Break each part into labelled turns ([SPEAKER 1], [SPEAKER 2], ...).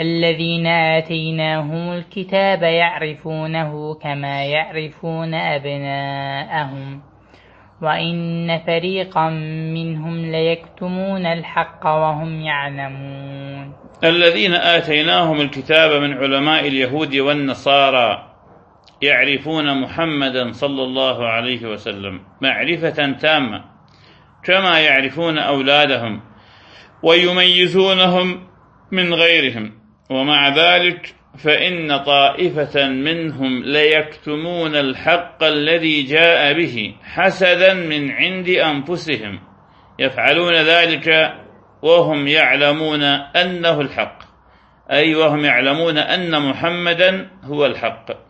[SPEAKER 1] الذين آتيناهم الكتاب يعرفونه كما يعرفون أبناءهم. وإن فريقا منهم ليكتمون الحق وهم يعلمون.
[SPEAKER 2] الذين آتيناهم الكتاب من علماء اليهود والنصارى يعرفون محمدا صلى الله عليه وسلم معرفة تامة كما يعرفون أولادهم ويميزونهم من غيرهم. ومع ذلك فإن طائفة منهم ليكتمون الحق الذي جاء به حسدا من عند أنفسهم يفعلون ذلك وهم يعلمون أنه الحق أي وهم يعلمون أن محمدا هو الحق.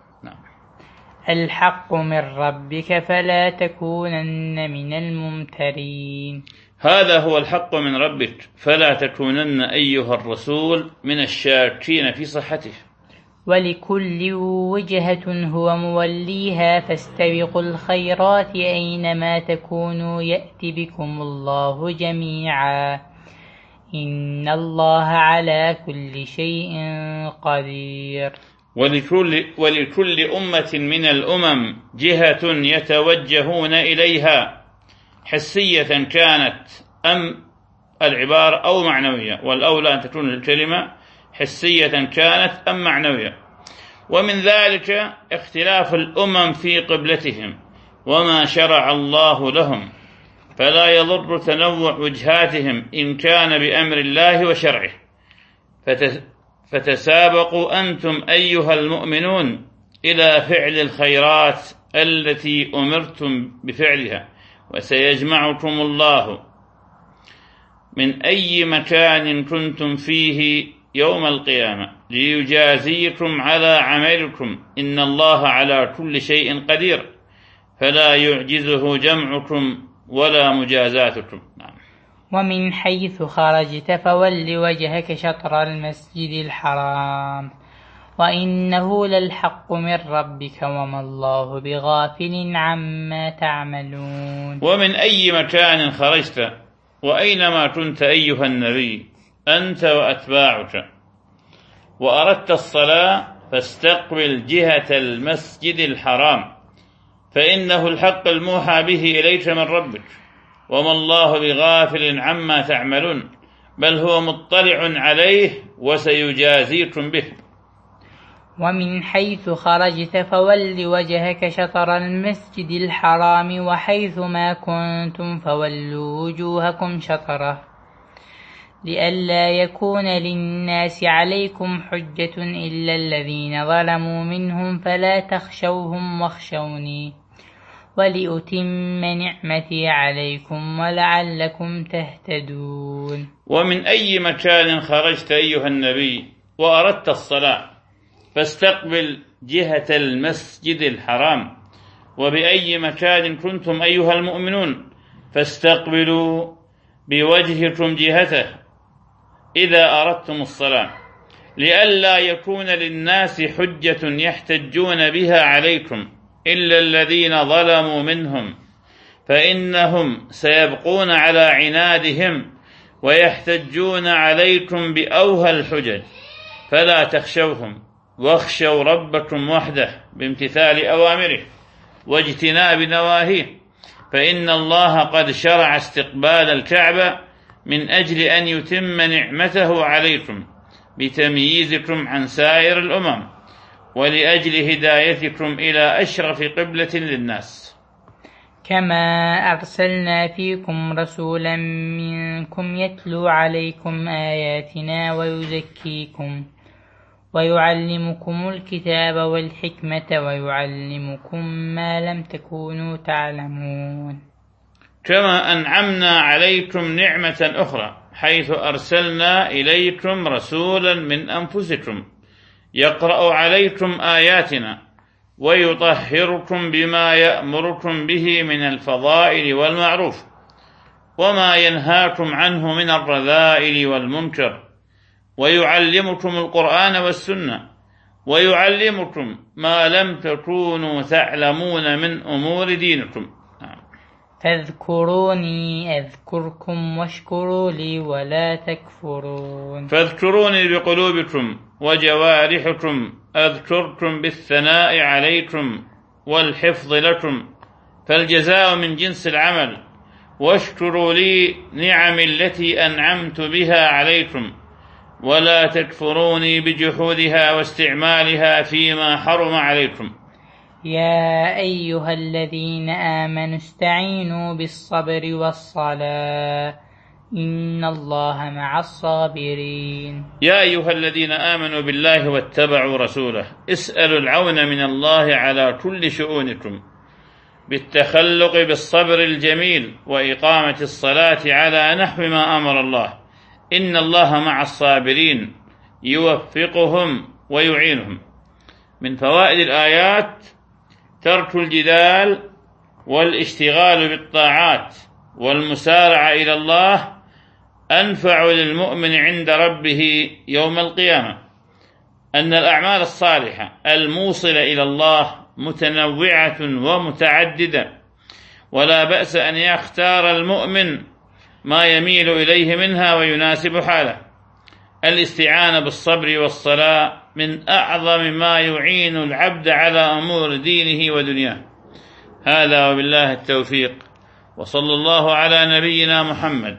[SPEAKER 1] الحق من ربك فلا تكونن من الممترين.
[SPEAKER 2] هذا هو الحق من ربك فلا تكونن أيها الرسول من الشاكين في صحته.
[SPEAKER 1] ولكل وجهة هو موليها فاستبقوا الخيرات أينما تكونوا يأت بكم الله جميعا. إن الله على كل شيء قدير.
[SPEAKER 2] ولكل, ولكل أمة من الأمم جهة يتوجهون إليها حسية كانت أم العبارة أو معنوية والأولى أن تكون الكلمة حسية كانت أم معنوية. ومن ذلك اختلاف الأمم في قبلتهم وما شرع الله لهم. فلا يضر تنوع وجهاتهم إن كان بأمر الله وشرعه. فتسابقوا أنتم أيها المؤمنون إلى فعل الخيرات التي أمرتم بفعلها وسيجمعكم الله من أي مكان كنتم فيه يوم القيامة ليجازيكم على عملكم إن الله على كل شيء قدير فلا يعجزه جمعكم ولا مجازاتكم نعم.
[SPEAKER 1] ومن حيث خرجت فول وجهك شطر المسجد الحرام. وإنه للحق من ربك وما الله بغافل عما تعملون.
[SPEAKER 2] ومن أي مكان خرجت؟ وأينما كنت أيها النبي؟ أنت وأتباعك. وأردت الصلاة فاستقبل جهة المسجد الحرام فإنه الحق الموحى به إليك من ربك. وما الله بغافل عما تعملون بل هو مطلع عليه وسيجازيكم به.
[SPEAKER 1] ومن حيث خرجت فول وجهك شطر المسجد الحرام وحيث ما كنتم فولوا وجوهكم شطره. لئلا يكون للناس عليكم حجة إلا الذين ظلموا منهم فلا تخشوهم واخشوني. ولأتم نعمتي عليكم ولعلكم تهتدون.
[SPEAKER 2] ومن أي مكان خرجت أيها النبي وأردت الصلاة فاستقبل جهة المسجد الحرام. وبأي مكان كنتم أيها المؤمنون فاستقبلوا بوجهكم جهته إذا أردتم الصلاة. لئلا يكون للناس حجة يحتجون بها عليكم. إلا الذين ظلموا منهم فإنهم سيبقون على عنادهم ويحتجون عليكم بأوهى الحجج. فلا تخشوهم واخشوا ربكم وحده بامتثال أوامره واجتناب نواهيه. فإن الله قد شرع استقبال الكعبة من أجل أن يتم نعمته عليكم بتمييزكم عن سائر الأمم. ولأجل هدايتكم إلى أشرف قبلة للناس.
[SPEAKER 1] كما أرسلنا فيكم رسولا منكم يتلو عليكم آياتنا ويزكيكم ويعلمكم الكتاب والحكمة ويعلمكم ما لم تكونوا تعلمون.
[SPEAKER 2] كما أنعمنا عليكم نعمة أخرى حيث أرسلنا إليكم رسولا من أنفسكم. يقرأ عليكم آياتنا ويطهركم بما يأمركم به من الفضائل والمعروف وما ينهاكم عنه من الرذائل والمنكر ويعلمكم القرآن والسنة ويعلمكم ما لم تكونوا تعلمون من أمور دينكم.
[SPEAKER 1] فاذكروني أذكركم واشكروا لي ولا تكفرون.
[SPEAKER 2] فاذكروني بقلوبكم وجوارحكم أذكركم بالثناء عليكم والحفظ لكم فالجزاء من جنس العمل. واشكروا لي نعم التي أنعمت بها عليكم ولا تكفروني بجحودها واستعمالها فيما حرم عليكم.
[SPEAKER 1] يا أيها الذين آمنوا استعينوا بالصبر والصلاة. إن الله مع الصابرين
[SPEAKER 2] يا أيها الذين آمنوا بالله واتبعوا رسوله اسألوا العون من الله على كل شؤونكم بالتخلق بالصبر الجميل وإقامة الصلاة على نحو ما أمر الله إن الله مع الصابرين يوفقهم ويعينهم من فوائد الآيات ترك الجدال والاشتغال بالطاعات والمسارعة إلى الله أنفع للمؤمن عند ربه يوم القيامة. أن الأعمال الصالحة الموصلة إلى الله متنوعة ومتعددة. ولا بأس أن يختار المؤمن ما يميل إليه منها ويناسب حاله. الاستعانة بالصبر والصلاة من أعظم ما يعين العبد على أمور دينه ودنياه. هذا وبالله التوفيق. وصلى الله على نبينا محمد.